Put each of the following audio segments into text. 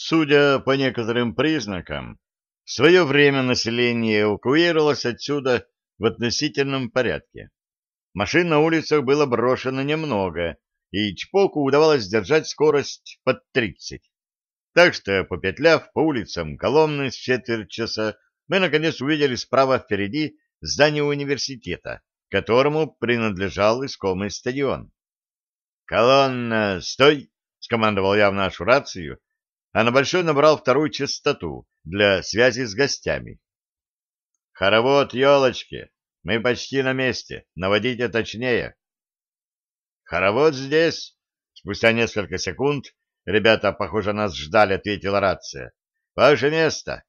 Судя по некоторым признакам, в свое время население эвакуировалось отсюда в относительном порядке. Машин на улицах было брошено немного, и Чпоку удавалось держать скорость под 30. Так что, попетляв по улицам Коломны с четверть часа, мы, наконец, увидели справа впереди здание университета, которому принадлежал искомый стадион. «Колонна, стой!» — скомандовал я в нашу рацию, а на большой набрал вторую частоту для связи с гостями. «Хоровод, елочки! Мы почти на месте. Наводите точнее!» «Хоровод здесь!» Спустя несколько секунд ребята, похоже, нас ждали, ответила рация. «Ваше место!»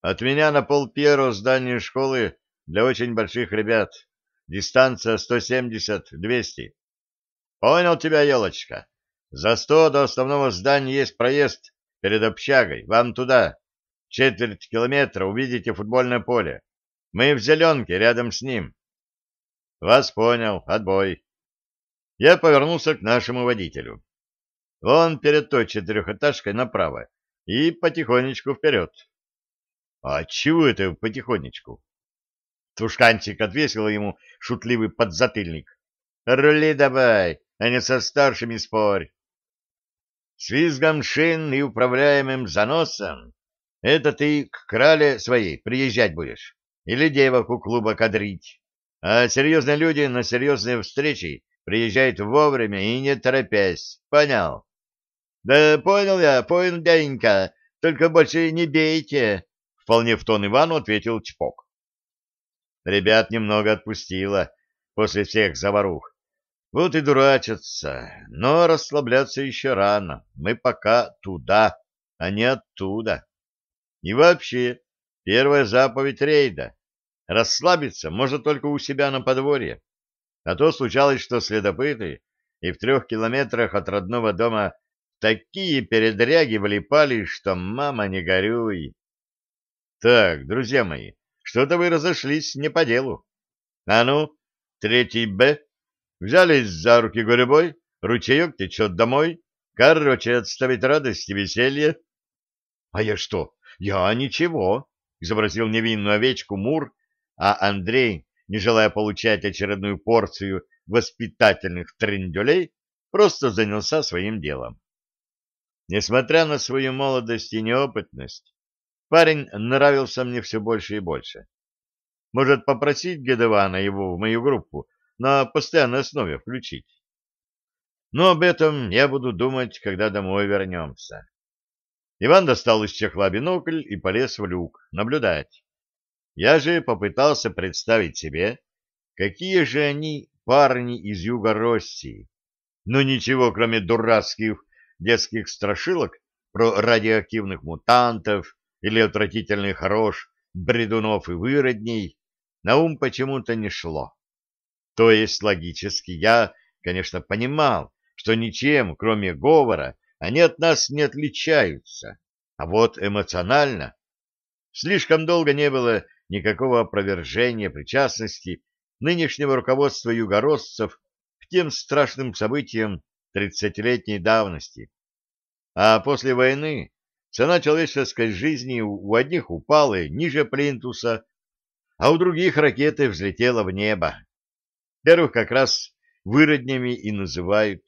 «От меня на пол первого здания школы для очень больших ребят. Дистанция 170-200. Понял тебя, елочка. За сто до основного здания есть проезд перед общагой. Вам туда. Четверть километра увидите футбольное поле. Мы в зеленке, рядом с ним. Вас понял. Отбой. Я повернулся к нашему водителю. Вон перед той четырехэтажкой направо и потихонечку вперед. А чего это потихонечку? Тушканчик отвесил ему шутливый подзатыльник. Рули давай, а не со старшими спорь. С визгом шин и управляемым заносом это ты к крале своей приезжать будешь или девок у клуба кадрить. А серьезные люди на серьезные встречи приезжают вовремя и не торопясь. Понял? Да понял я, понял, дяденька, только больше не бейте. Вполне в тон Ивану ответил Чпок. Ребят немного отпустило после всех заварух. Вот и дурачатся, но расслабляться еще рано. Мы пока туда, а не оттуда. И вообще, первая заповедь рейда — расслабиться можно только у себя на подворье. А то случалось, что следопыты и в трех километрах от родного дома такие передряги влипали, что мама не горюй. Так, друзья мои, что-то вы разошлись не по делу. А ну, третий «Б» Взялись за руки гурьбой, ручеек течет домой. Короче, отставить радость и веселье. — А я что? Я ничего, — изобразил невинную овечку Мур, а Андрей, не желая получать очередную порцию воспитательных трендюлей, просто занялся своим делом. Несмотря на свою молодость и неопытность, парень нравился мне все больше и больше. Может, попросить Гедевана его в мою группу на постоянной основе включить. Но об этом я буду думать, когда домой вернемся. Иван достал из чехла бинокль и полез в люк, наблюдать. Я же попытался представить себе, какие же они парни из Юга России. Но ничего, кроме дурацких детских страшилок про радиоактивных мутантов или отвратительных рож, бредунов и выродней, на ум почему-то не шло. То есть логически я, конечно, понимал, что ничем, кроме говора, они от нас не отличаются. А вот эмоционально слишком долго не было никакого опровержения причастности нынешнего руководства югороссов к тем страшным событиям тридцатилетней давности. А после войны цена человеческой жизни у одних упала ниже плинтуса, а у других ракеты взлетела в небо. Первых как раз выроднями и называют,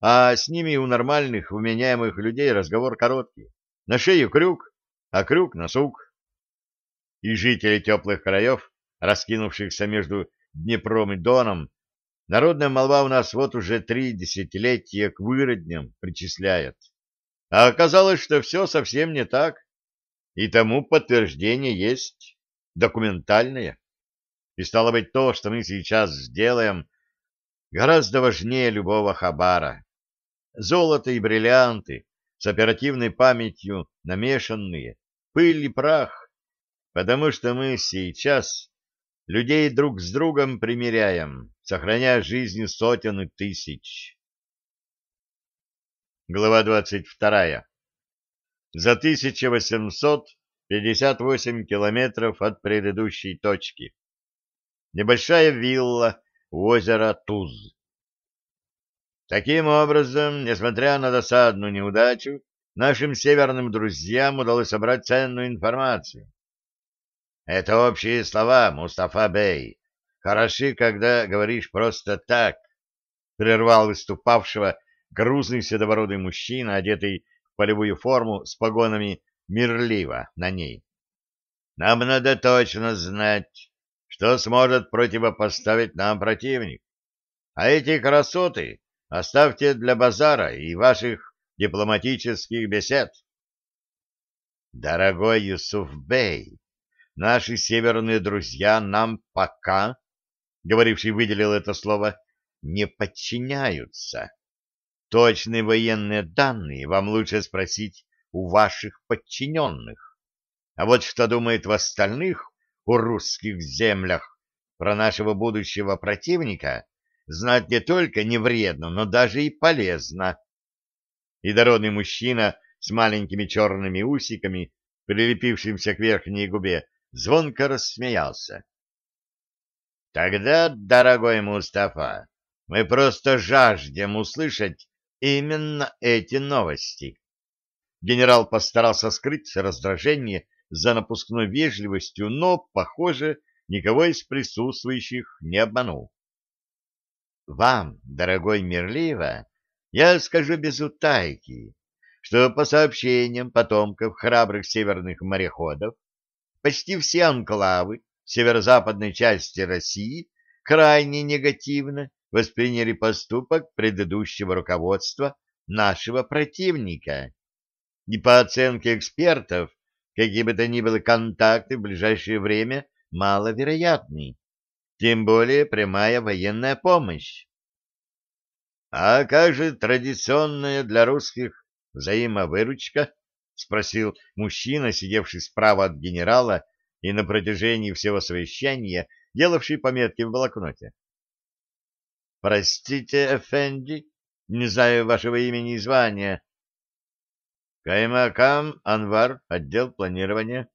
а с ними у нормальных, вменяемых людей разговор короткий. На шею крюк, а крюк на сук. И жители теплых краев, раскинувшихся между Днепром и Доном, народная молва у нас вот уже три десятилетия к выродням причисляет. А оказалось, что все совсем не так. И тому подтверждение есть документальное. И стало быть, то, что мы сейчас сделаем, гораздо важнее любого хабара. Золото и бриллианты с оперативной памятью намешанные, пыль и прах, потому что мы сейчас людей друг с другом примиряем, сохраняя жизни сотен и тысяч. Глава двадцать вторая. За 1858 километров от предыдущей точки небольшая вилла у озера Туз. Таким образом, несмотря на досадную неудачу, нашим северным друзьям удалось собрать ценную информацию. Это общие слова, Мустафа Бей. Хороши, когда говоришь просто так, — прервал выступавшего грузный седобородый мужчина, одетый в полевую форму с погонами мирлива на ней. Нам надо точно знать, что сможет противопоставить нам противник. А эти красоты оставьте для базара и ваших дипломатических бесед. Дорогой Юсуф Бей, наши северные друзья нам пока, говоривший выделил это слово, не подчиняются. Точные военные данные вам лучше спросить у ваших подчиненных. А вот что думает в остальных у русских землях про нашего будущего противника, знать не только не вредно, но даже и полезно. И дородный мужчина с маленькими черными усиками, прилепившимся к верхней губе, звонко рассмеялся. Тогда, дорогой Мустафа, мы просто жаждем услышать именно эти новости. Генерал постарался скрыть раздражение за напускной вежливостью, но, похоже, никого из присутствующих не обманул. Вам, дорогой Мирлива, я скажу без утайки, что по сообщениям потомков храбрых северных мореходов, почти все анклавы северо-западной части России крайне негативно восприняли поступок предыдущего руководства нашего противника и по оценке экспертов, какие бы то ни было контакты в ближайшее время маловероятны, тем более прямая военная помощь. — А как же традиционная для русских взаимовыручка? — спросил мужчина, сидевший справа от генерала и на протяжении всего совещания делавший пометки в блокноте. — Простите, Эфенди, не знаю вашего имени и звания, Каймакам Анвар, отдел планирования.